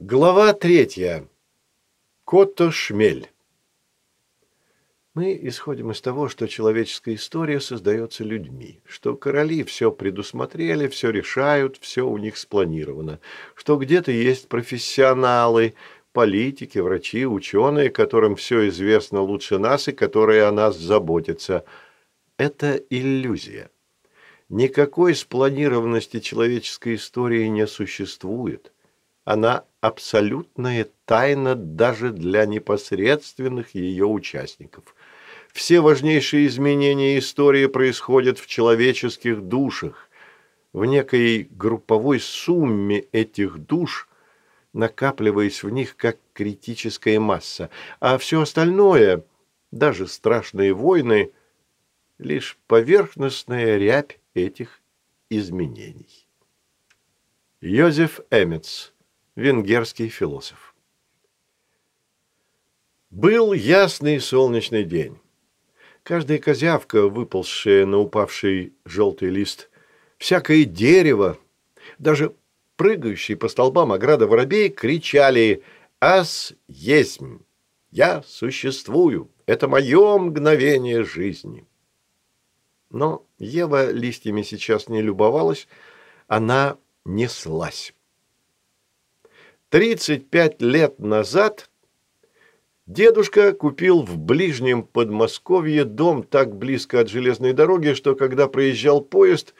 Глава третья. Котто Шмель. Мы исходим из того, что человеческая история создается людьми, что короли все предусмотрели, все решают, все у них спланировано, что где-то есть профессионалы, политики, врачи, ученые, которым все известно лучше нас и которые о нас заботятся. Это иллюзия. Никакой спланированности человеческой истории не существует. Она абсолютная тайна даже для непосредственных ее участников. Все важнейшие изменения истории происходят в человеческих душах. В некой групповой сумме этих душ, накапливаясь в них как критическая масса, а все остальное, даже страшные войны, лишь поверхностная рябь этих изменений. Йозеф Эмец венгерский философ. Был ясный солнечный день. Каждая козявка, выползшая на упавший желтый лист, всякое дерево, даже прыгающие по столбам ограда воробей кричали «Ас есмь! Я существую! Это мое мгновение жизни!» Но Ева листьями сейчас не любовалась, она неслась. 35 лет назад дедушка купил в ближнем Подмосковье дом так близко от железной дороги, что когда проезжал поезд,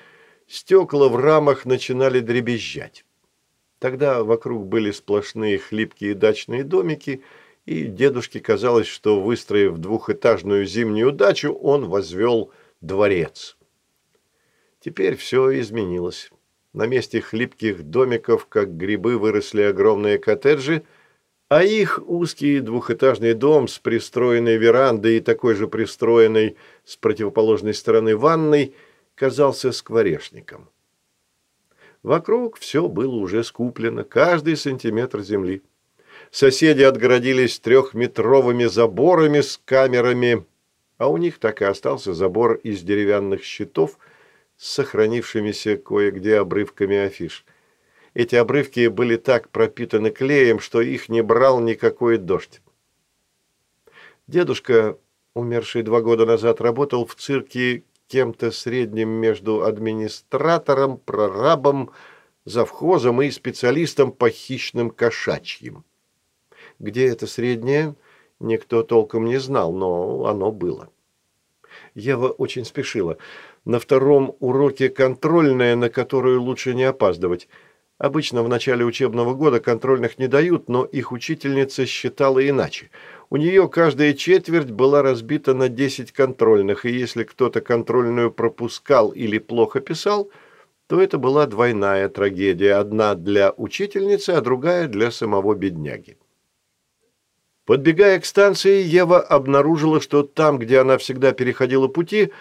стекла в рамах начинали дребезжать. Тогда вокруг были сплошные хлипкие дачные домики, и дедушке казалось, что, выстроив двухэтажную зимнюю дачу, он возвел дворец. Теперь все изменилось. На месте хлипких домиков, как грибы, выросли огромные коттеджи, а их узкий двухэтажный дом с пристроенной верандой и такой же пристроенной с противоположной стороны ванной казался скворечником. Вокруг все было уже скуплено, каждый сантиметр земли. Соседи отгородились трехметровыми заборами с камерами, а у них так и остался забор из деревянных щитов – сохранившимися кое-где обрывками афиш. Эти обрывки были так пропитаны клеем, что их не брал никакой дождь. Дедушка, умерший два года назад, работал в цирке кем-то средним между администратором, прорабом, завхозом и специалистом по хищным кошачьим. Где это среднее, никто толком не знал, но оно было. Ева очень спешила. На втором уроке контрольная, на которую лучше не опаздывать. Обычно в начале учебного года контрольных не дают, но их учительница считала иначе. У нее каждая четверть была разбита на 10 контрольных, и если кто-то контрольную пропускал или плохо писал, то это была двойная трагедия, одна для учительницы, а другая для самого бедняги. Подбегая к станции, Ева обнаружила, что там, где она всегда переходила пути,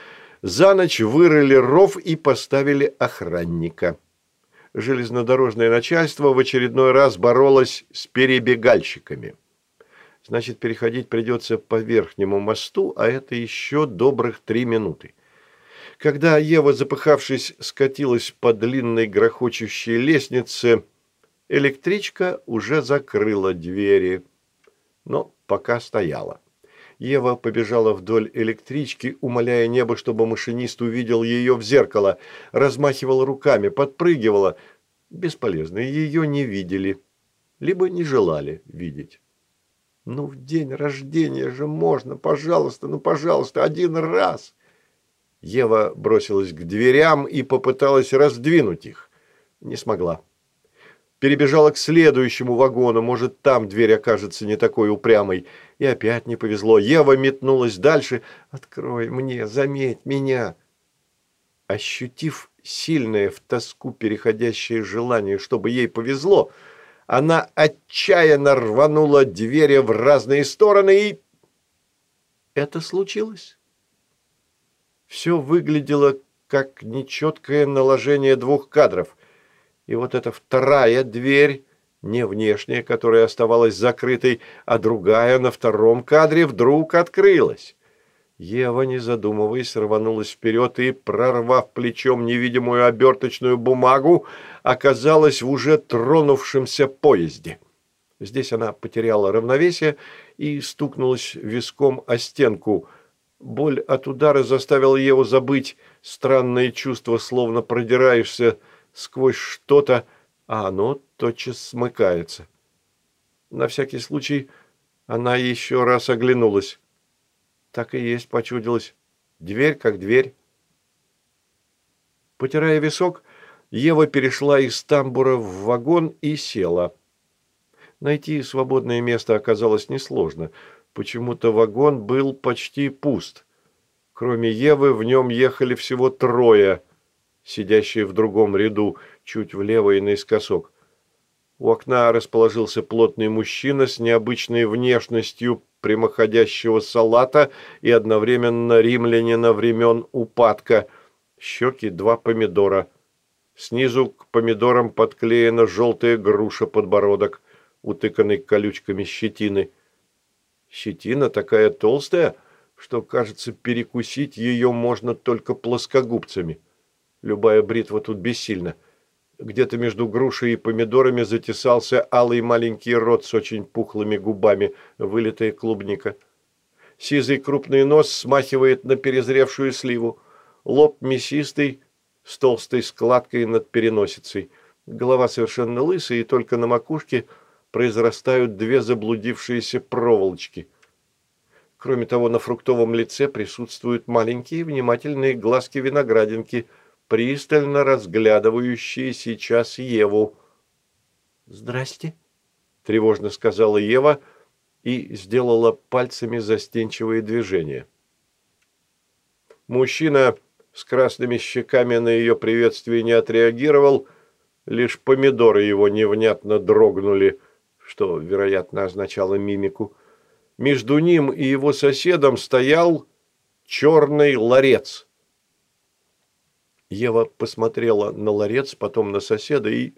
за ночь вырыли ров и поставили охранника. Железнодорожное начальство в очередной раз боролось с перебегальщиками. Значит, переходить придется по верхнему мосту, а это еще добрых три минуты. Когда Ева, запыхавшись, скатилась по длинной грохочущей лестнице, электричка уже закрыла двери но пока стояла. Ева побежала вдоль электрички, умоляя небо, чтобы машинист увидел ее в зеркало, размахивала руками, подпрыгивала. Бесполезно, ее не видели, либо не желали видеть. «Ну, в день рождения же можно, пожалуйста, ну, пожалуйста, один раз!» Ева бросилась к дверям и попыталась раздвинуть их. Не смогла перебежала к следующему вагону, может, там дверь окажется не такой упрямой. И опять не повезло. Ева метнулась дальше. «Открой мне, заметь меня!» Ощутив сильное в тоску переходящее желание, чтобы ей повезло, она отчаянно рванула двери в разные стороны и... Это случилось. Все выглядело как нечеткое наложение двух кадров. И вот эта вторая дверь, не внешняя, которая оставалась закрытой, а другая на втором кадре вдруг открылась. Ева, не задумываясь, рванулась вперед и, прорвав плечом невидимую оберточную бумагу, оказалась в уже тронувшемся поезде. Здесь она потеряла равновесие и стукнулась виском о стенку. Боль от удара заставила Еву забыть странное чувство, словно продираешься сквозь что-то, а оно тотчас смыкается. На всякий случай она еще раз оглянулась. Так и есть, почудилась. Дверь как дверь. Потирая висок, Ева перешла из тамбура в вагон и села. Найти свободное место оказалось несложно. Почему-то вагон был почти пуст. Кроме Евы в нем ехали всего трое, сидящие в другом ряду, чуть влево и наискосок. У окна расположился плотный мужчина с необычной внешностью прямоходящего салата и одновременно римлянина времен упадка. Щеки два помидора. Снизу к помидорам подклеена желтая груша подбородок утыканный колючками щетины. Щетина такая толстая, что, кажется, перекусить ее можно только плоскогубцами. Любая бритва тут бессильна. Где-то между грушей и помидорами затесался алый маленький рот с очень пухлыми губами, вылитая клубника. Сизый крупный нос смахивает на перезревшую сливу. Лоб мясистый, с толстой складкой над переносицей. Голова совершенно лысая, и только на макушке – произрастают две заблудившиеся проволочки. Кроме того, на фруктовом лице присутствуют маленькие внимательные глазки-виноградинки, пристально разглядывающие сейчас Еву. «Здрасте», – тревожно сказала Ева и сделала пальцами застенчивые движения. Мужчина с красными щеками на ее приветствие не отреагировал, лишь помидоры его невнятно дрогнули – что, вероятно, означало мимику. Между ним и его соседом стоял черный ларец. Ева посмотрела на ларец, потом на соседа и...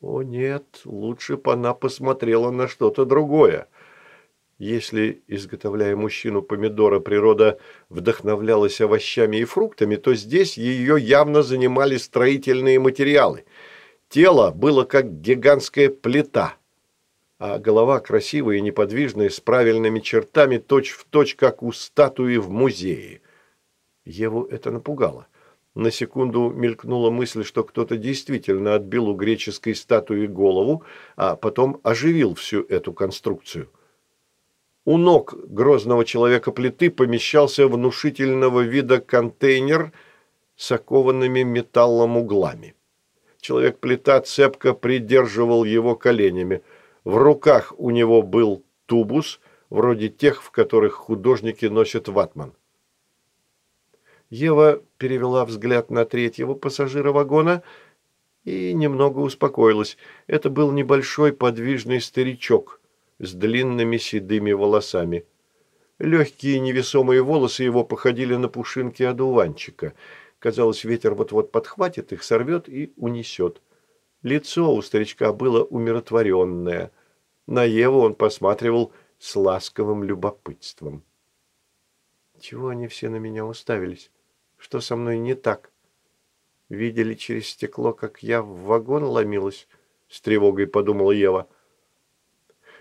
О нет, лучше бы она посмотрела на что-то другое. Если, изготовляя мужчину помидора, природа вдохновлялась овощами и фруктами, то здесь ее явно занимали строительные материалы. Тело было как гигантская плита – а голова красивая и неподвижная, с правильными чертами, точь-в-точь, точь, как у статуи в музее. Еву это напугало. На секунду мелькнула мысль, что кто-то действительно отбил у греческой статуи голову, а потом оживил всю эту конструкцию. У ног грозного человека-плиты помещался внушительного вида контейнер с окованными металлом углами. Человек-плита цепко придерживал его коленями – в руках у него был тубус, вроде тех, в которых художники носят ватман. Ева перевела взгляд на третьего пассажира вагона и немного успокоилась. Это был небольшой подвижный старичок с длинными седыми волосами. Легкие невесомые волосы его походили на пушинки одуванчика. Казалось, ветер вот-вот подхватит их, сорвет и унесет. Лицо у старичка было умиротворенное. На Еву он посматривал с ласковым любопытством. Чего они все на меня уставились? Что со мной не так? Видели через стекло, как я в вагон ломилась? С тревогой подумала Ева.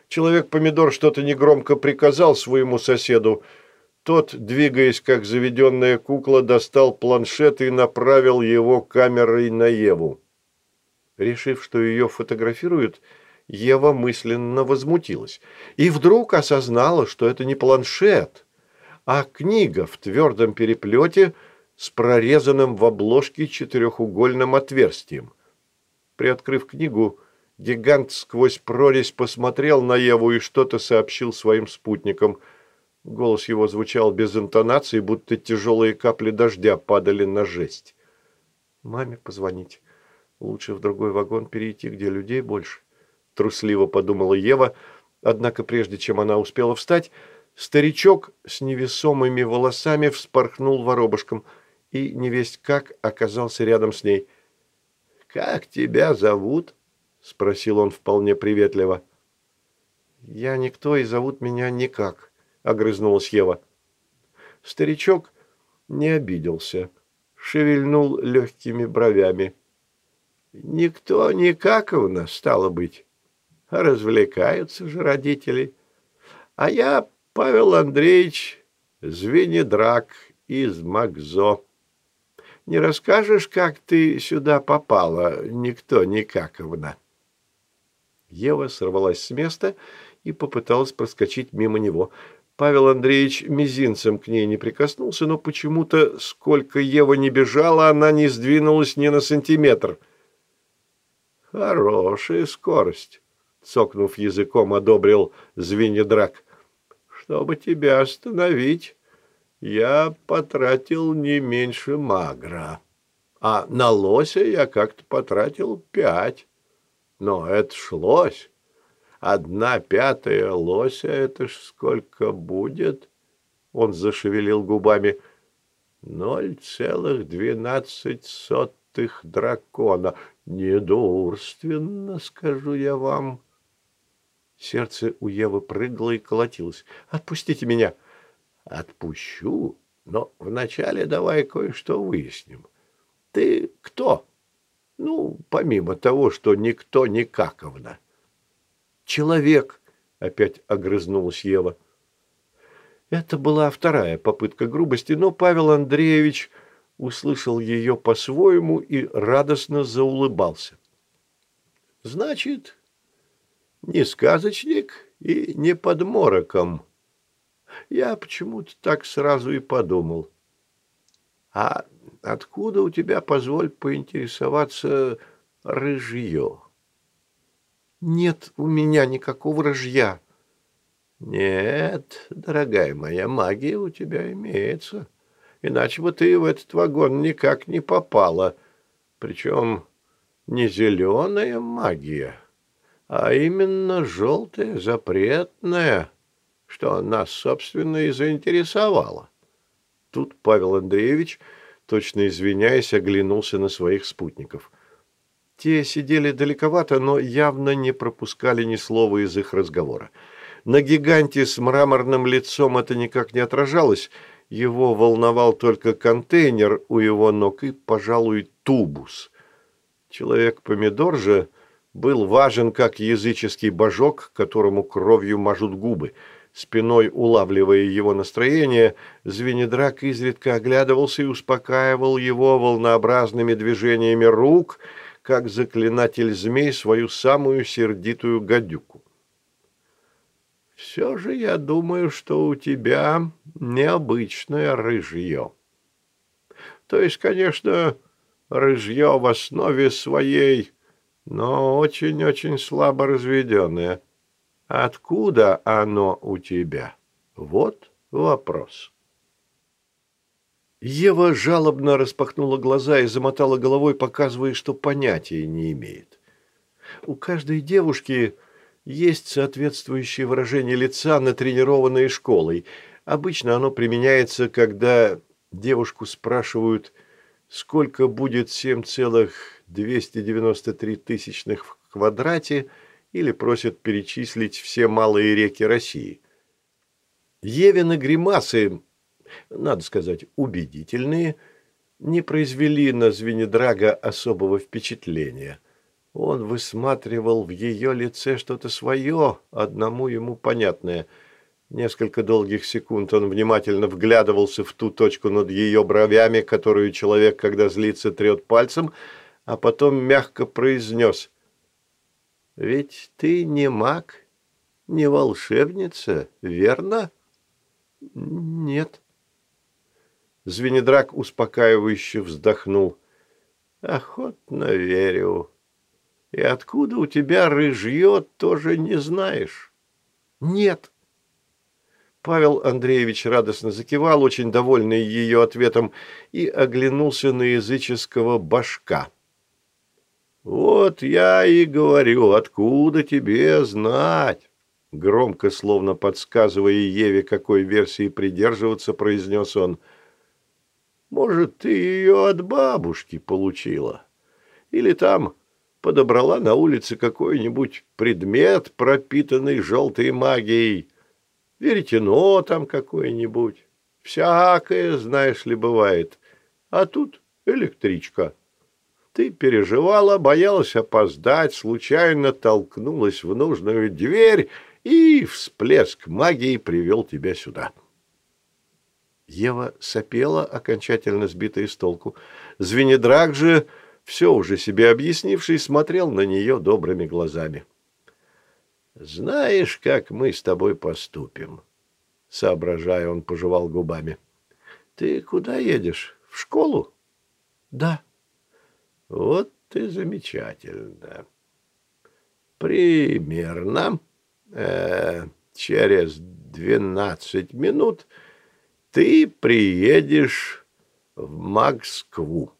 Человек-помидор что-то негромко приказал своему соседу. Тот, двигаясь как заведенная кукла, достал планшет и направил его камерой на Еву. Решив, что ее фотографируют, Ева мысленно возмутилась. И вдруг осознала, что это не планшет, а книга в твердом переплете с прорезанным в обложке четырехугольным отверстием. Приоткрыв книгу, гигант сквозь прорезь посмотрел на Еву и что-то сообщил своим спутникам. Голос его звучал без интонации, будто тяжелые капли дождя падали на жесть. «Маме позвонить». Лучше в другой вагон перейти, где людей больше. Трусливо подумала Ева, однако прежде чем она успела встать, старичок с невесомыми волосами вспорхнул воробушком и, невесть как, оказался рядом с ней. «Как тебя зовут?» – спросил он вполне приветливо. «Я никто, и зовут меня никак», – огрызнулась Ева. Старичок не обиделся, шевельнул легкими бровями. Никто никак у нас, стало быть. Развлекаются же родители. А я Павел Андреевич Звенедрак из Макзо. Не расскажешь, как ты сюда попала, никто никаковна?» Ева сорвалась с места и попыталась проскочить мимо него. Павел Андреевич мизинцем к ней не прикоснулся, но почему-то, сколько Ева не бежала, она не сдвинулась ни на сантиметр. «Хорошая скорость», — цокнув языком, одобрил звенедрак. «Чтобы тебя остановить, я потратил не меньше магра, а на лося я как-то потратил пять. Но это ж лось. Одна пятая лося — это ж сколько будет?» Он зашевелил губами. «Ноль целых двенадцать сотых дракона. Недурственно, скажу я вам». Сердце у Евы прыгало и колотилось. «Отпустите меня!» «Отпущу, но вначале давай кое-что выясним. Ты кто?» «Ну, помимо того, что никто никаковна» человек!» – опять огрызнулась Ева. Это была вторая попытка грубости, но Павел Андреевич услышал ее по-своему и радостно заулыбался. «Значит, не сказочник и не подмороком. Я почему-то так сразу и подумал. А откуда у тебя, позволь поинтересоваться, рыжье?» Нет у меня никакого рожья. Нет, дорогая моя, магия у тебя имеется. Иначе бы ты в этот вагон никак не попала. Причем не зеленая магия, а именно желтая, запретная, что нас, собственно, и заинтересовало. Тут Павел Андреевич, точно извиняясь, оглянулся на своих спутников – те сидели далековато, но явно не пропускали ни слова из их разговора. На гиганте с мраморным лицом это никак не отражалось. Его волновал только контейнер у его ног и, пожалуй, тубус. Человек-помидор же был важен как языческий божок, которому кровью мажут губы. Спиной улавливая его настроение, Звенедрак изредка оглядывался и успокаивал его волнообразными движениями рук – как заклинатель змей свою самую сердитую гадюку. «Все же я думаю, что у тебя необычное рыжье. То есть, конечно, рыжье в основе своей, но очень-очень слабо разведенное. Откуда оно у тебя? Вот вопрос». Ева жалобно распахнула глаза и замотала головой, показывая, что понятия не имеет. У каждой девушки есть соответствующее выражение лица, натренированное школой. Обычно оно применяется, когда девушку спрашивают, сколько будет 7,293 тысячных в квадрате, или просят перечислить все малые реки России. Евины гримасы надо сказать, убедительные, не произвели на Звенидрага особого впечатления. Он высматривал в ее лице что-то свое, одному ему понятное. Несколько долгих секунд он внимательно вглядывался в ту точку над ее бровями, которую человек, когда злится, трет пальцем, а потом мягко произнес «Ведь ты не маг, не волшебница, верно?» «Нет», Звенедрак успокаивающе вздохнул. «Охотно верю. И откуда у тебя рыжье, тоже не знаешь?» «Нет». Павел Андреевич радостно закивал, очень довольный ее ответом, и оглянулся на языческого башка. «Вот я и говорю, откуда тебе знать?» Громко, словно подсказывая Еве, какой версии придерживаться, произнес он – может, ты ее от бабушки получила? Или там подобрала на улице какой-нибудь предмет, пропитанный желтой магией? Веретено там какое-нибудь? Всякое, знаешь ли, бывает. А тут электричка. Ты переживала, боялась опоздать, случайно толкнулась в нужную дверь, и всплеск магии привел тебя сюда. Ева сопела, окончательно сбитая с толку. Звенедрак же, все уже себе объяснивший, смотрел на нее добрыми глазами. «Знаешь, как мы с тобой поступим?» Соображая, он пожевал губами. «Ты куда едешь? В школу?» «Да». Вот и замечательно. Примерно э, через двенадцать минут ты приедешь в Москву.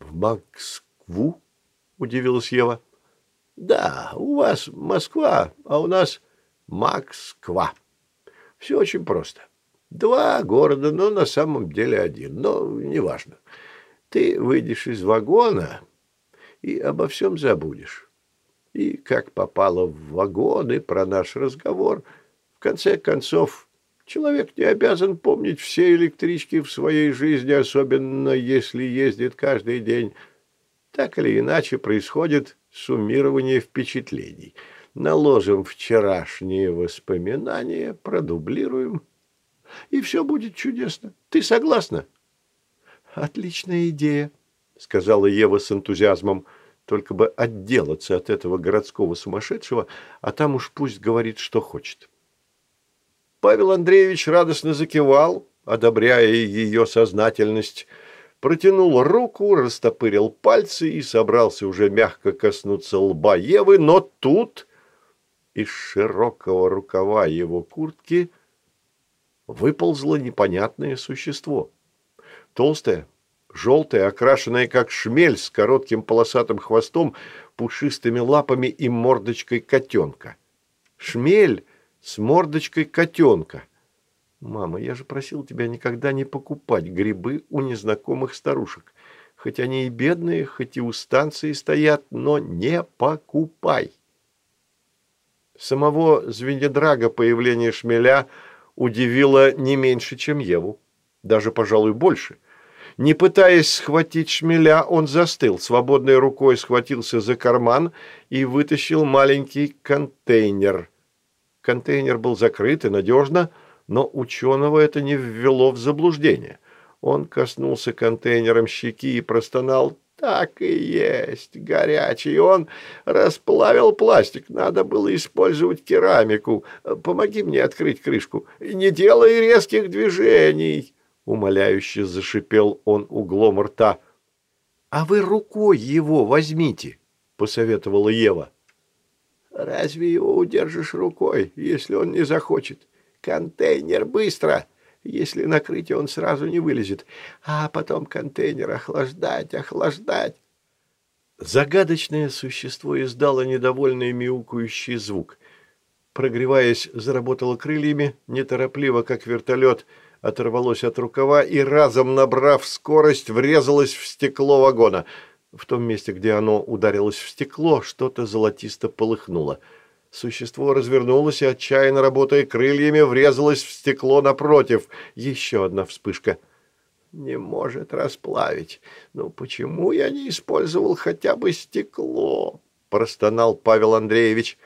В Москву? Удивилась Ева. Да, у вас Москва, а у нас Москва. Все очень просто. Два города, но на самом деле один. Но неважно. Ты выйдешь из вагона и обо всем забудешь. И как попало в вагон и про наш разговор, в конце концов, человек не обязан помнить все электрички в своей жизни, особенно если ездит каждый день. Так или иначе происходит суммирование впечатлений. Наложим вчерашние воспоминания, продублируем, и все будет чудесно. Ты согласна? «Отличная идея», — сказала Ева с энтузиазмом, только бы отделаться от этого городского сумасшедшего, а там уж пусть говорит, что хочет. Павел Андреевич радостно закивал, одобряя ее сознательность, протянул руку, растопырил пальцы и собрался уже мягко коснуться лба Евы, но тут из широкого рукава его куртки выползло непонятное существо — Толстая, желтая, окрашенная как шмель с коротким полосатым хвостом, пушистыми лапами и мордочкой котенка. Шмель с мордочкой котенка. Мама, я же просил тебя никогда не покупать грибы у незнакомых старушек. Хоть они и бедные, хоть и у станции стоят, но не покупай. Самого Звенедрага появление шмеля удивило не меньше, чем Еву. Даже, пожалуй, больше. Не пытаясь схватить шмеля, он застыл, свободной рукой схватился за карман и вытащил маленький контейнер. Контейнер был закрыт и надежно, но ученого это не ввело в заблуждение. Он коснулся контейнером щеки и простонал «Так и есть, горячий. Он расплавил пластик. Надо было использовать керамику. Помоги мне открыть крышку. Не делай резких движений». — умоляюще зашипел он углом рта. «А вы рукой его возьмите», — посоветовала Ева. «Разве его удержишь рукой, если он не захочет? Контейнер быстро!» Если накрыть, он сразу не вылезет. А потом контейнер охлаждать, охлаждать. Загадочное существо издало недовольный мяукающий звук. Прогреваясь, заработало крыльями, неторопливо, как вертолет — оторвалось от рукава и, разом набрав скорость, врезалось в стекло вагона. В том месте, где оно ударилось в стекло, что-то золотисто полыхнуло. Существо развернулось и, отчаянно работая крыльями, врезалось в стекло напротив. Еще одна вспышка. «Не может расплавить. Ну почему я не использовал хотя бы стекло?» – простонал Павел Андреевич.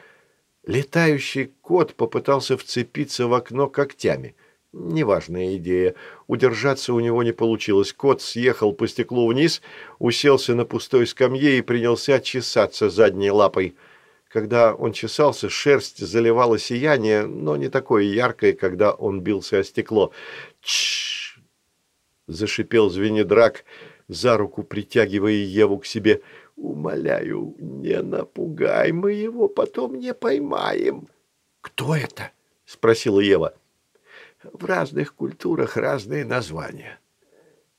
Летающий кот попытался вцепиться в окно когтями – Неважная идея. Удержаться у него не получилось. Кот съехал по стеклу вниз, уселся на пустой скамье и принялся чесаться задней лапой. Когда он чесался, шерсть заливала сияние, но не такое яркое, когда он бился о стекло. «Тш!» — зашипел звенедрак, за руку притягивая Еву к себе. «Умоляю, не напугай, мы его потом не поймаем». «Кто это?» — спросила Ева. В разных культурах разные названия.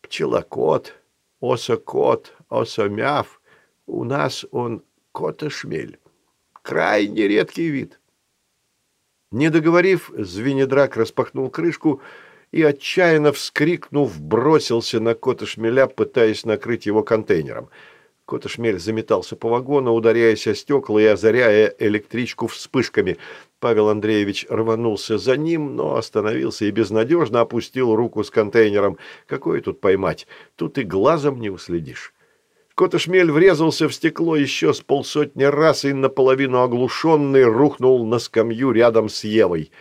Пчелокот, осокот, осомяв. У нас он котошмель. Крайне редкий вид. Не договорив, Звенедрак распахнул крышку и, отчаянно вскрикнув, бросился на кота шмеля, пытаясь накрыть его контейнером. Кота шмель заметался по вагону, ударяясь о стекла и озаряя электричку вспышками. Павел Андреевич рванулся за ним, но остановился и безнадежно опустил руку с контейнером. Какое тут поймать? Тут и глазом не уследишь. Котошмель врезался в стекло еще с полсотни раз и наполовину оглушенный рухнул на скамью рядом с Евой.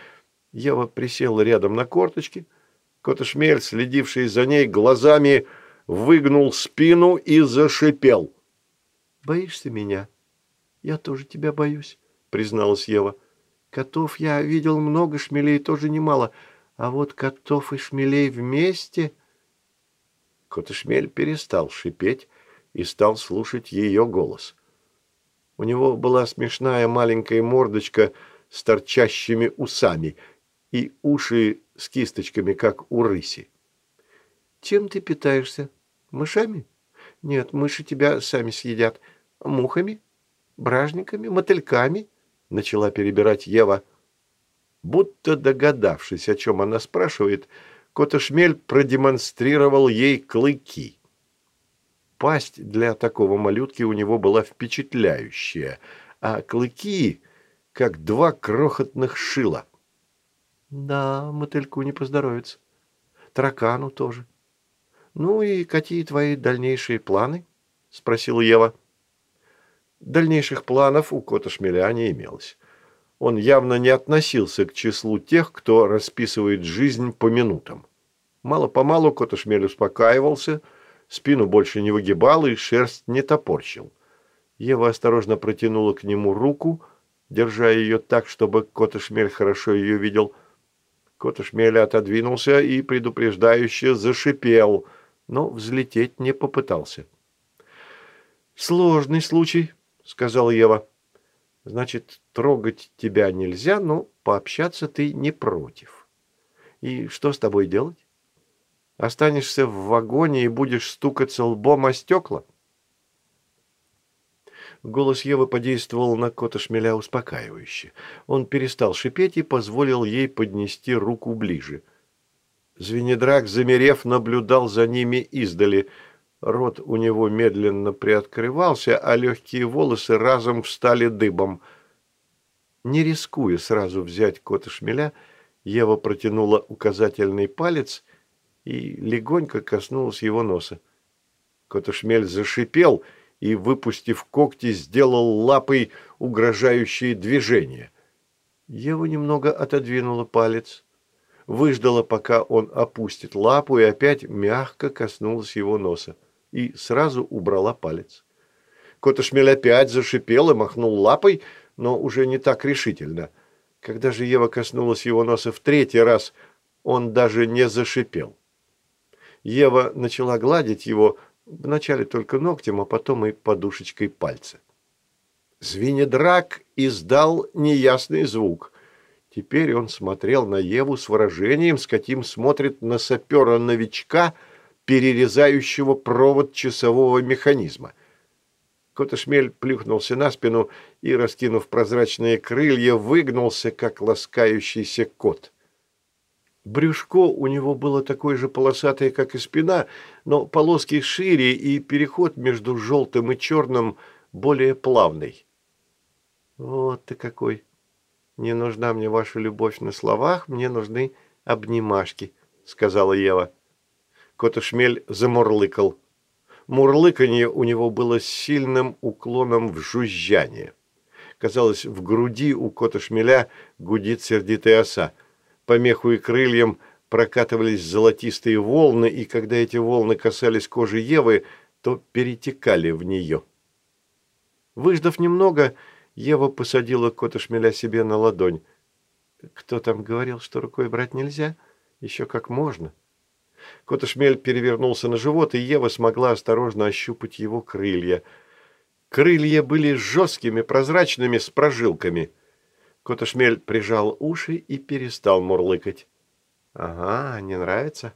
Ева присела рядом на корточки. Котошмель, следивший за ней глазами, выгнул спину и зашипел. «Боишься меня?» «Я тоже тебя боюсь», — призналась Ева. «Котов я видел много, шмелей тоже немало, а вот котов и шмелей вместе...» Кот и шмель перестал шипеть, и стал слушать ее голос. У него была смешная маленькая мордочка с торчащими усами и уши с кисточками, как у рыси. «Чем ты питаешься? Мышами? Нет, мыши тебя сами съедят. Мухами? Бражниками? Мотыльками?» Начала перебирать Ева. Будто догадавшись, о чем она спрашивает, Котошмель продемонстрировал ей клыки. Пасть для такого малютки у него была впечатляющая, а клыки – как два крохотных шила. Да, мотыльку не поздоровится. Таракану тоже. Ну и какие твои дальнейшие планы? Спросила Ева. Дальнейших планов у кота шмеля не имелось. Он явно не относился к числу тех, кто расписывает жизнь по минутам. Мало-помалу Котошмель успокаивался – спину больше не выгибал и шерсть не топорщил. Ева осторожно протянула к нему руку, держа ее так, чтобы Котошмель хорошо ее видел. Котошмель отодвинулся и предупреждающе зашипел, но взлететь не попытался. «Сложный случай», — сказала Ева. «Значит, трогать тебя нельзя, но пообщаться ты не против. И что с тобой делать?» Останешься в вагоне и будешь стукаться лбом о стекла?» Голос Евы подействовал на кота шмеля успокаивающе. Он перестал шипеть и позволил ей поднести руку ближе. Звенедрак, замерев, наблюдал за ними издали. Рот у него медленно приоткрывался, а легкие волосы разом встали дыбом. Не рискуя сразу взять кота шмеля, Ева протянула указательный палец и легонько коснулась его носа. Котошмель зашипел и, выпустив когти, сделал лапой угрожающие движения. Ева немного отодвинула палец, выждала, пока он опустит лапу, и опять мягко коснулась его носа, и сразу убрала палец. Котошмель опять зашипел и махнул лапой, но уже не так решительно. Когда же Ева коснулась его носа в третий раз, он даже не зашипел. Ева начала гладить его, вначале только ногтем, а потом и подушечкой пальца. Звенедрак издал неясный звук. Теперь он смотрел на Еву с выражением, с каким смотрит на сапера-новичка, перерезающего провод часового механизма. Котошмель плюхнулся на спину и, раскинув прозрачные крылья, выгнулся, как ласкающийся кот. Брюшко у него было такое же полосатое, как и спина, но полоски шире, и переход между желтым и черным более плавный. «Вот ты какой! Не нужна мне ваша любовь на словах, мне нужны обнимашки», — сказала Ева. Котошмель замурлыкал. Мурлыканье у него было сильным уклоном в жужжание. Казалось, в груди у Котошмеля гудит сердитая оса — по меху и крыльям прокатывались золотистые волны, и когда эти волны касались кожи Евы, то перетекали в нее. Выждав немного, Ева посадила кота шмеля себе на ладонь. «Кто там говорил, что рукой брать нельзя? Еще как можно». Котошмель перевернулся на живот, и Ева смогла осторожно ощупать его крылья. Крылья были жесткими, прозрачными, с прожилками. Котошмель прижал уши и перестал мурлыкать. «Ага, не нравится?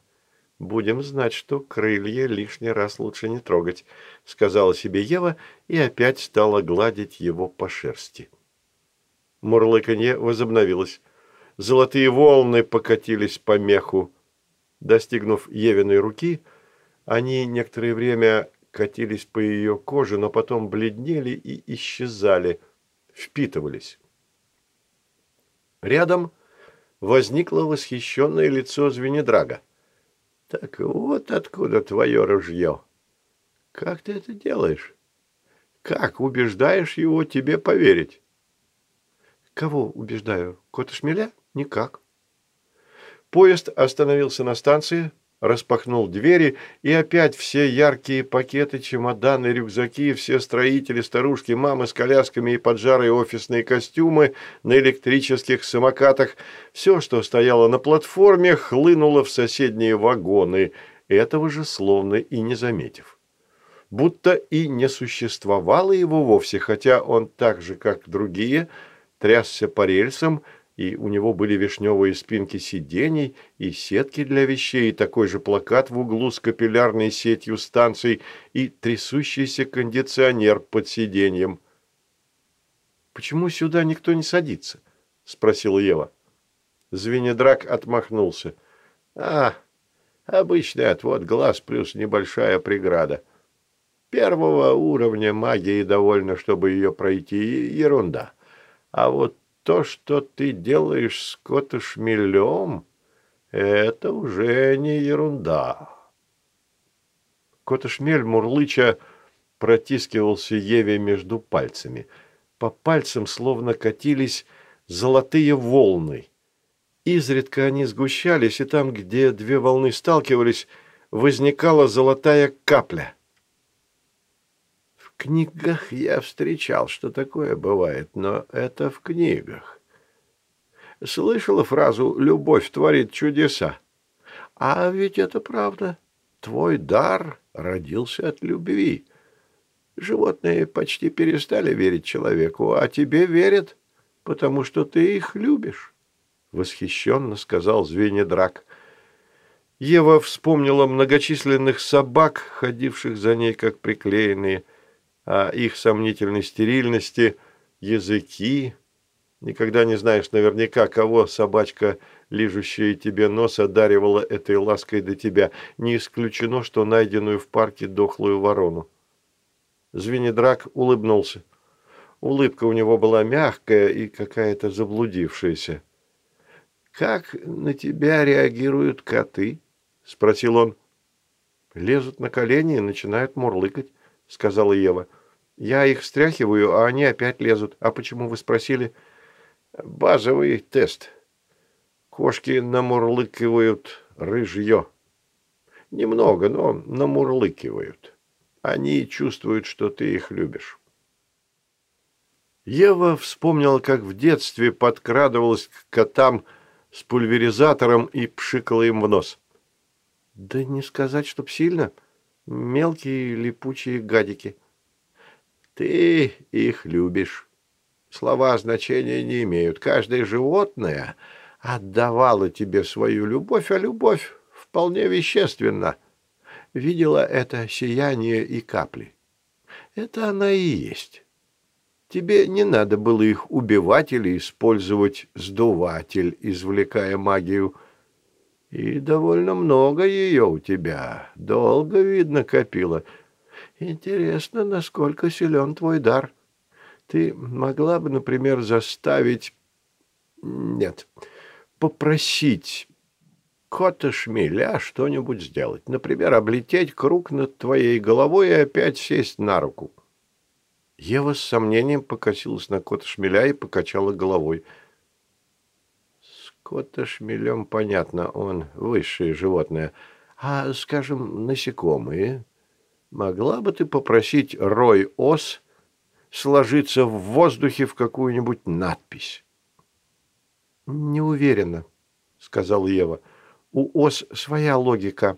Будем знать, что крылья лишний раз лучше не трогать», — сказала себе Ева и опять стала гладить его по шерсти. Мурлыканье возобновилось. Золотые волны покатились по меху. Достигнув Евиной руки, они некоторое время катились по ее коже, но потом бледнели и исчезали, впитывались. Рядом возникло восхищенное лицо Звенедрага. «Так вот откуда твое ружье. Как ты это делаешь? Как убеждаешь его тебе поверить?» «Кого убеждаю? Кота Шмеля? Никак». Поезд остановился на станции, распахнул двери, и опять все яркие пакеты, чемоданы, рюкзаки, все строители, старушки, мамы с колясками и поджарые офисные костюмы на электрических самокатах, все, что стояло на платформе, хлынуло в соседние вагоны, этого же словно и не заметив. Будто и не существовало его вовсе, хотя он так же, как другие, трясся по рельсам, и у него были вишневые спинки сидений и сетки для вещей, и такой же плакат в углу с капиллярной сетью станций и трясущийся кондиционер под сиденьем. «Почему сюда никто не садится?» – спросила Ева. Звенедрак отмахнулся. «А, обычный отвод глаз плюс небольшая преграда. Первого уровня магии довольно, чтобы ее пройти, ерунда. А вот то, что ты делаешь с Котошмелем, это уже не ерунда. Котошмель Мурлыча протискивался Еве между пальцами. По пальцам словно катились золотые волны. Изредка они сгущались, и там, где две волны сталкивались, возникала золотая капля – книгах я встречал, что такое бывает, но это в книгах. Слышала фразу «любовь творит чудеса». А ведь это правда. Твой дар родился от любви. Животные почти перестали верить человеку, а тебе верят, потому что ты их любишь, — восхищенно сказал Звенедрак. Ева вспомнила многочисленных собак, ходивших за ней как приклеенные, их сомнительной стерильности, языки. Никогда не знаешь наверняка, кого собачка, лижущая тебе нос, одаривала этой лаской до тебя. Не исключено, что найденную в парке дохлую ворону. Звенедрак улыбнулся. Улыбка у него была мягкая и какая-то заблудившаяся. «Как на тебя реагируют коты?» – спросил он. «Лезут на колени и начинают мурлыкать», – сказала Ева. Я их встряхиваю, а они опять лезут. А почему вы спросили? Базовый тест. Кошки намурлыкивают рыжье. Немного, но намурлыкивают. Они чувствуют, что ты их любишь. Ева вспомнила, как в детстве подкрадывалась к котам с пульверизатором и пшикала им в нос. Да не сказать, чтоб сильно. Мелкие липучие гадики. Ты их любишь. Слова значения не имеют. Каждое животное отдавало тебе свою любовь, а любовь вполне вещественна. Видела это сияние и капли. Это она и есть. Тебе не надо было их убивать или использовать сдуватель, извлекая магию. И довольно много ее у тебя. Долго, видно, копила. Интересно, насколько силен твой дар. Ты могла бы, например, заставить... Нет, попросить кота шмеля что-нибудь сделать. Например, облететь круг над твоей головой и опять сесть на руку. Ева с сомнением покосилась на кота шмеля и покачала головой. Кота шмелем понятно, он высшее животное. А, скажем, насекомые Могла бы ты попросить рой ос сложиться в воздухе в какую-нибудь надпись? Не уверена, сказал Ева. У ос своя логика.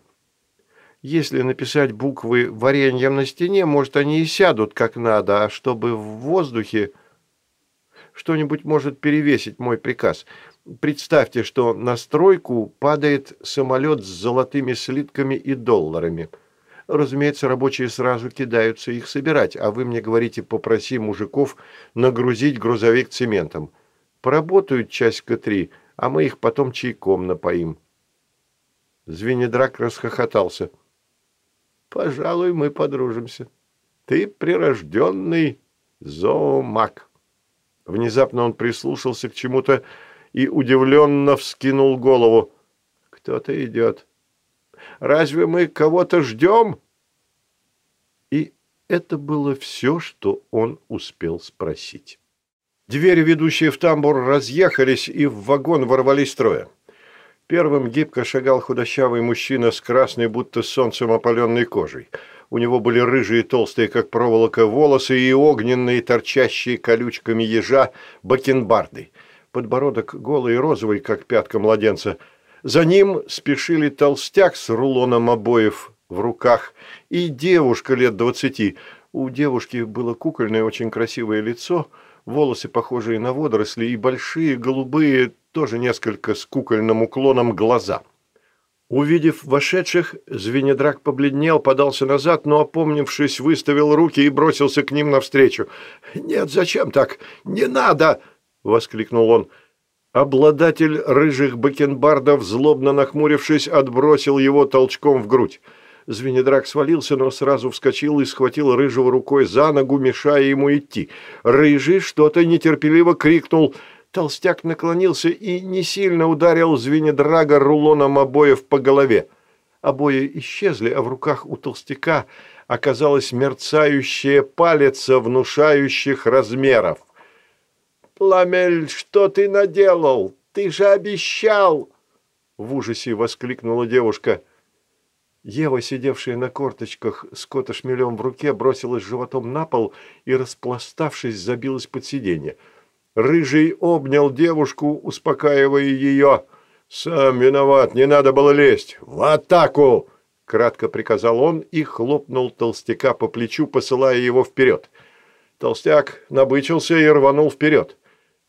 Если написать буквы вареньем на стене, может, они и сядут как надо, а чтобы в воздухе что-нибудь может перевесить мой приказ. Представьте, что на стройку падает самолет с золотыми слитками и долларами – Разумеется, рабочие сразу кидаются их собирать, а вы мне говорите, попроси мужиков нагрузить грузовик цементом. Поработают часика-три, а мы их потом чайком напоим. Звенедрак расхохотался. «Пожалуй, мы подружимся. Ты прирожденный зоомаг». Внезапно он прислушался к чему-то и удивленно вскинул голову. «Кто-то идет. Разве мы кого-то ждем?» И это было все, что он успел спросить. Двери, ведущие в тамбур, разъехались, и в вагон ворвались трое. Первым гибко шагал худощавый мужчина с красной, будто солнцем опаленной кожей. У него были рыжие, толстые, как проволока, волосы и огненные, торчащие колючками ежа, бакенбарды. Подбородок голый и розовый, как пятка младенца. За ним спешили толстяк с рулоном обоев в руках и девушка лет двадцати. У девушки было кукольное, очень красивое лицо, волосы, похожие на водоросли, и большие, голубые, тоже несколько с кукольным уклоном глаза. Увидев вошедших, Звенедрак побледнел, подался назад, но, опомнившись, выставил руки и бросился к ним навстречу. «Нет, зачем так? Не надо!» — воскликнул он. Обладатель рыжих бакенбардов, злобно нахмурившись, отбросил его толчком в грудь. Звенедрак свалился, но сразу вскочил и схватил Рыжего рукой за ногу, мешая ему идти. Рыжий что-то нетерпеливо крикнул — Толстяк наклонился и не сильно ударил Звенедрага рулоном обоев по голове. Обои исчезли, а в руках у толстяка оказалась мерцающая палица внушающих размеров. «Пламель, что ты наделал? Ты же обещал!» В ужасе воскликнула девушка. Ева, сидевшая на корточках с котошмелем в руке, бросилась животом на пол и, распластавшись, забилась под сиденье. Рыжий обнял девушку, успокаивая ее. «Сам виноват, не надо было лезть. В атаку!» Кратко приказал он и хлопнул толстяка по плечу, посылая его вперед. Толстяк набычился и рванул вперед.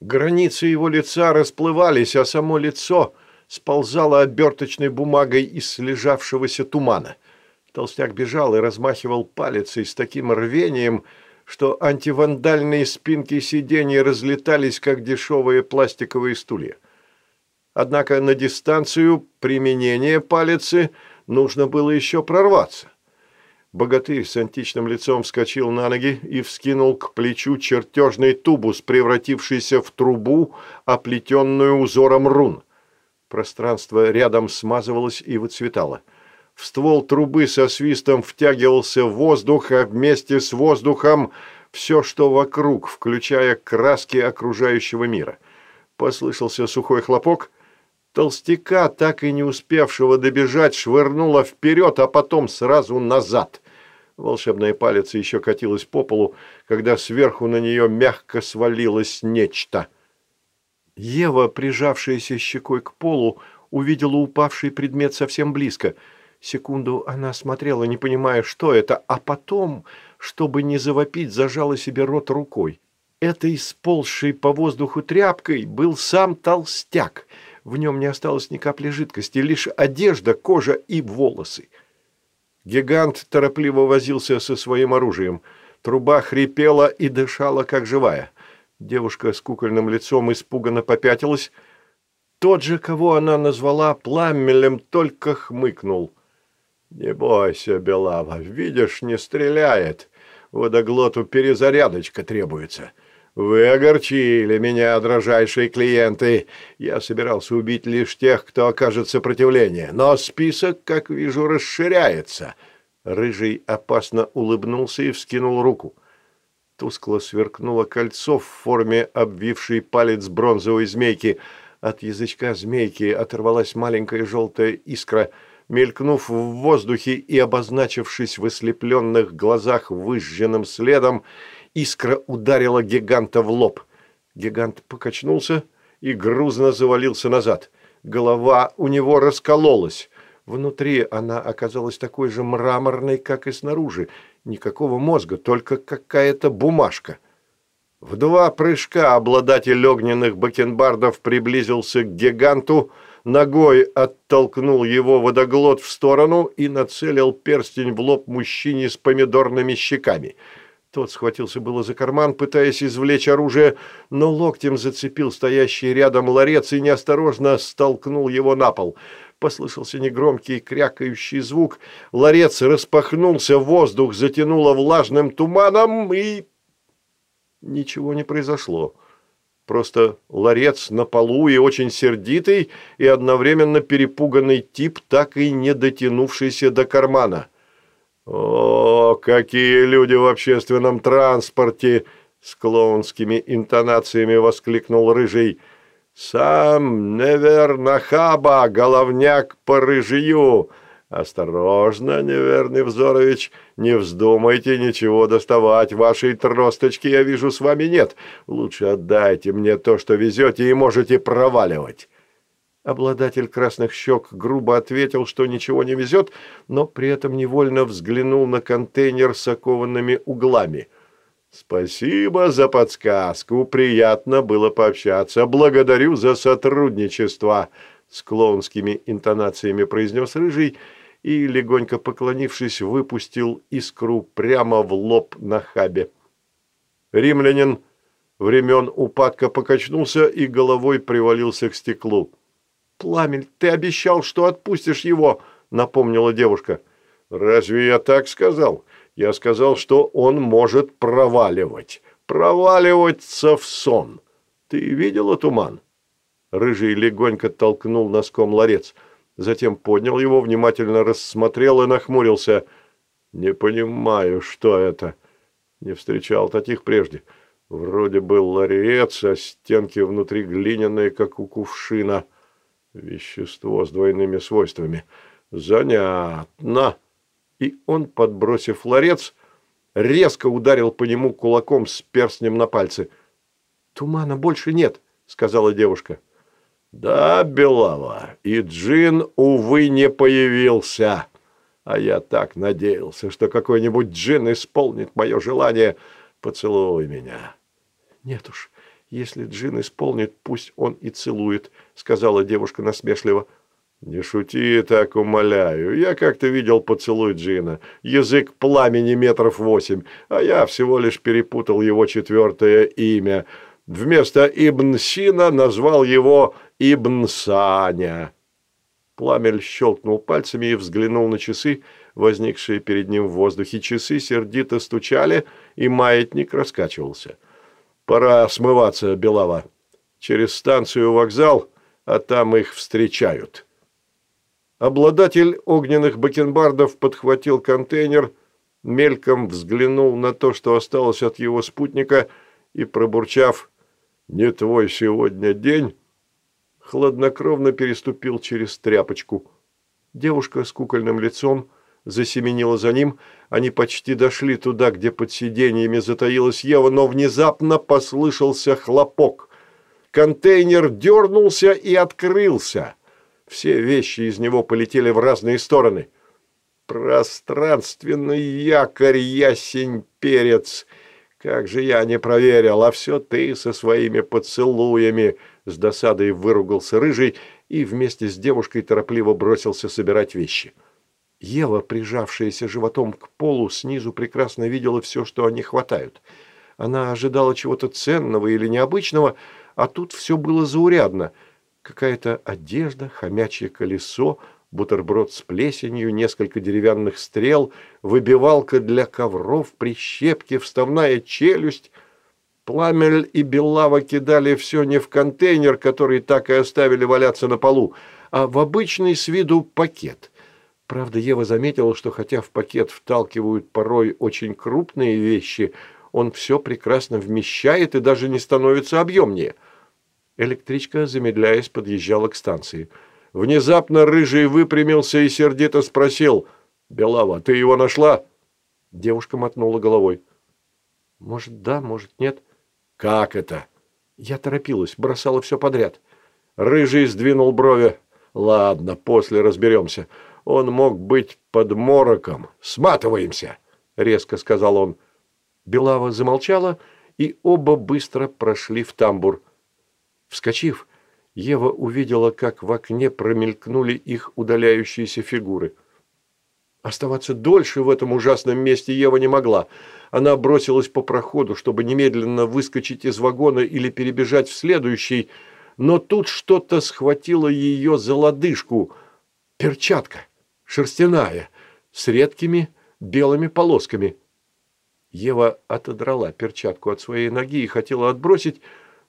Границы его лица расплывались, а само лицо сползало оберточной бумагой из слежавшегося тумана. Толстяк бежал и размахивал палицей с таким рвением, что антивандальные спинки сидений разлетались, как дешевые пластиковые стулья. Однако на дистанцию применения палицы нужно было еще прорваться. Богатырь с античным лицом вскочил на ноги и вскинул к плечу чертежный тубус, превратившийся в трубу, оплетенную узором рун. Пространство рядом смазывалось и выцветало – в ствол трубы со свистом втягивался воздух, а вместе с воздухом все, что вокруг, включая краски окружающего мира. Послышался сухой хлопок. Толстяка, так и не успевшего добежать, швырнуло вперед, а потом сразу назад. Волшебная палец еще катилась по полу, когда сверху на нее мягко свалилось нечто. Ева, прижавшаяся щекой к полу, увидела упавший предмет совсем близко – Секунду она смотрела, не понимая, что это, а потом, чтобы не завопить, зажала себе рот рукой. Этой сползшей по воздуху тряпкой был сам толстяк. В нем не осталось ни капли жидкости, лишь одежда, кожа и волосы. Гигант торопливо возился со своим оружием. Труба хрипела и дышала, как живая. Девушка с кукольным лицом испуганно попятилась. Тот же, кого она назвала пламелем, только хмыкнул – «Не бойся, Белава, видишь, не стреляет. Водоглоту перезарядочка требуется. Вы огорчили меня, дрожайшие клиенты. Я собирался убить лишь тех, кто окажет сопротивление, но список, как вижу, расширяется». Рыжий опасно улыбнулся и вскинул руку. Тускло сверкнуло кольцо в форме обвившей палец бронзовой змейки. От язычка змейки оторвалась маленькая желтая искра – мелькнув в воздухе и обозначившись в ослепленных глазах выжженным следом, искра ударила гиганта в лоб. Гигант покачнулся и грузно завалился назад. Голова у него раскололась. Внутри она оказалась такой же мраморной, как и снаружи. Никакого мозга, только какая-то бумажка. В два прыжка обладатель огненных бакенбардов приблизился к гиганту, ногой оттолкнул его водоглот в сторону и нацелил перстень в лоб мужчине с помидорными щеками. Тот схватился было за карман, пытаясь извлечь оружие, но локтем зацепил стоящий рядом ларец и неосторожно столкнул его на пол. Послышался негромкий крякающий звук. Ларец распахнулся, воздух затянуло влажным туманом, и... Ничего не произошло. Просто ларец на полу и очень сердитый и одновременно перепуганный тип, так и не дотянувшийся до кармана. «О, какие люди в общественном транспорте!» С клоунскими интонациями воскликнул Рыжий. «Сам, наверное, хаба, головняк по рыжию!» «Осторожно, неверный Взорович, не вздумайте ничего доставать. Вашей тросточки, я вижу, с вами нет. Лучше отдайте мне то, что везете, и можете проваливать». Обладатель красных щек грубо ответил, что ничего не везет, но при этом невольно взглянул на контейнер с окованными углами. «Спасибо за подсказку. Приятно было пообщаться. Благодарю за сотрудничество», — с клоунскими интонациями произнес Рыжий и, легонько поклонившись, выпустил искру прямо в лоб на хабе. Римлянин времен упадка покачнулся и головой привалился к стеклу. «Пламель, ты обещал, что отпустишь его», — напомнила девушка. «Разве я так сказал? Я сказал, что он может проваливать. Проваливаться в сон. Ты видела туман?» Рыжий легонько толкнул носком ларец — затем поднял его, внимательно рассмотрел и нахмурился. «Не понимаю, что это. Не встречал таких прежде. Вроде был ларец, а стенки внутри глиняные, как у кувшина. Вещество с двойными свойствами. Занятно!» И он, подбросив ларец, резко ударил по нему кулаком с перстнем на пальце. «Тумана больше нет», — сказала девушка. «Да, Белава, и Джин, увы, не появился. А я так надеялся, что какой-нибудь Джин исполнит мое желание. Поцелуй меня». «Нет уж, если Джин исполнит, пусть он и целует», — сказала девушка насмешливо. «Не шути так, умоляю. Я как-то видел поцелуй Джина. Язык пламени метров восемь, а я всего лишь перепутал его четвертое имя. Вместо Ибн Сина назвал его Ибн Саня. Пламель щелкнул пальцами и взглянул на часы, возникшие перед ним в воздухе. Часы сердито стучали, и маятник раскачивался. «Пора смываться, Белава. Через станцию вокзал, а там их встречают». Обладатель огненных бакенбардов подхватил контейнер, мельком взглянул на то, что осталось от его спутника, и, пробурчав «Не твой сегодня день», хладнокровно переступил через тряпочку. Девушка с кукольным лицом засеменила за ним. Они почти дошли туда, где под сиденьями затаилась Ева, но внезапно послышался хлопок. Контейнер дернулся и открылся. Все вещи из него полетели в разные стороны. «Пространственный якорь, ясень-перец!» Как же я не проверил, а все ты со своими поцелуями!» С досадой выругался рыжий и вместе с девушкой торопливо бросился собирать вещи. Ева, прижавшаяся животом к полу, снизу прекрасно видела все, что они хватают. Она ожидала чего-то ценного или необычного, а тут все было заурядно. Какая-то одежда, хомячье колесо — бутерброд с плесенью, несколько деревянных стрел, выбивалка для ковров, прищепки, вставная челюсть. Пламель и Беллава кидали все не в контейнер, который так и оставили валяться на полу, а в обычный с виду пакет. Правда, Ева заметила, что хотя в пакет вталкивают порой очень крупные вещи, он все прекрасно вмещает и даже не становится объемнее. Электричка, замедляясь, подъезжала к станции – Внезапно Рыжий выпрямился и сердито спросил. «Белава, ты его нашла?» Девушка мотнула головой. «Может, да, может, нет». «Как это?» Я торопилась, бросала все подряд. Рыжий сдвинул брови. «Ладно, после разберемся. Он мог быть под мороком. Сматываемся!» — резко сказал он. Белава замолчала, и оба быстро прошли в тамбур. Вскочив, Ева увидела, как в окне промелькнули их удаляющиеся фигуры. Оставаться дольше в этом ужасном месте Ева не могла. Она бросилась по проходу, чтобы немедленно выскочить из вагона или перебежать в следующий, но тут что-то схватило ее за лодыжку. Перчатка, шерстяная, с редкими белыми полосками. Ева отодрала перчатку от своей ноги и хотела отбросить,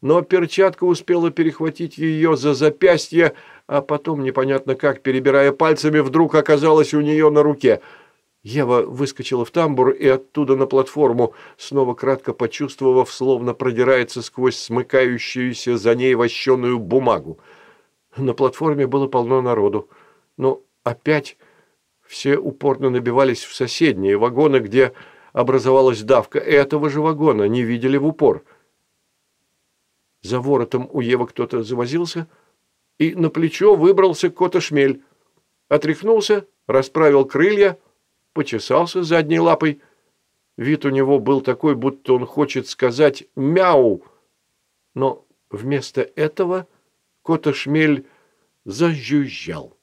но перчатка успела перехватить ее за запястье, а потом, непонятно как, перебирая пальцами, вдруг оказалась у нее на руке. Ева выскочила в тамбур и оттуда на платформу, снова кратко почувствовав, словно продирается сквозь смыкающуюся за ней вощеную бумагу. На платформе было полно народу, но опять все упорно набивались в соседние вагоны, где образовалась давка этого же вагона, не видели в упор. За воротом у Евы кто-то завозился, и на плечо выбрался кота-шмель. Отряхнулся, расправил крылья, почесался задней лапой. Вид у него был такой, будто он хочет сказать «мяу», но вместо этого кота-шмель зажужжал.